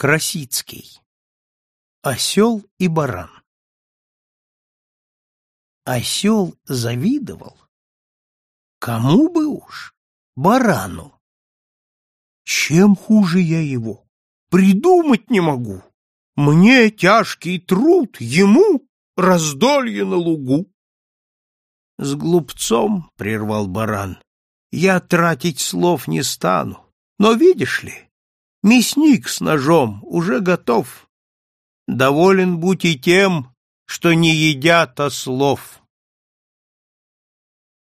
Красицкий. Осел и баран. Осел завидовал. Кому бы уж? Барану. Чем хуже я его? Придумать не могу. Мне тяжкий труд, ему раздолье на лугу. С глупцом, — прервал баран, — я тратить слов не стану. Но видишь ли, Мясник с ножом уже готов. Доволен будь и тем, что не едят ослов.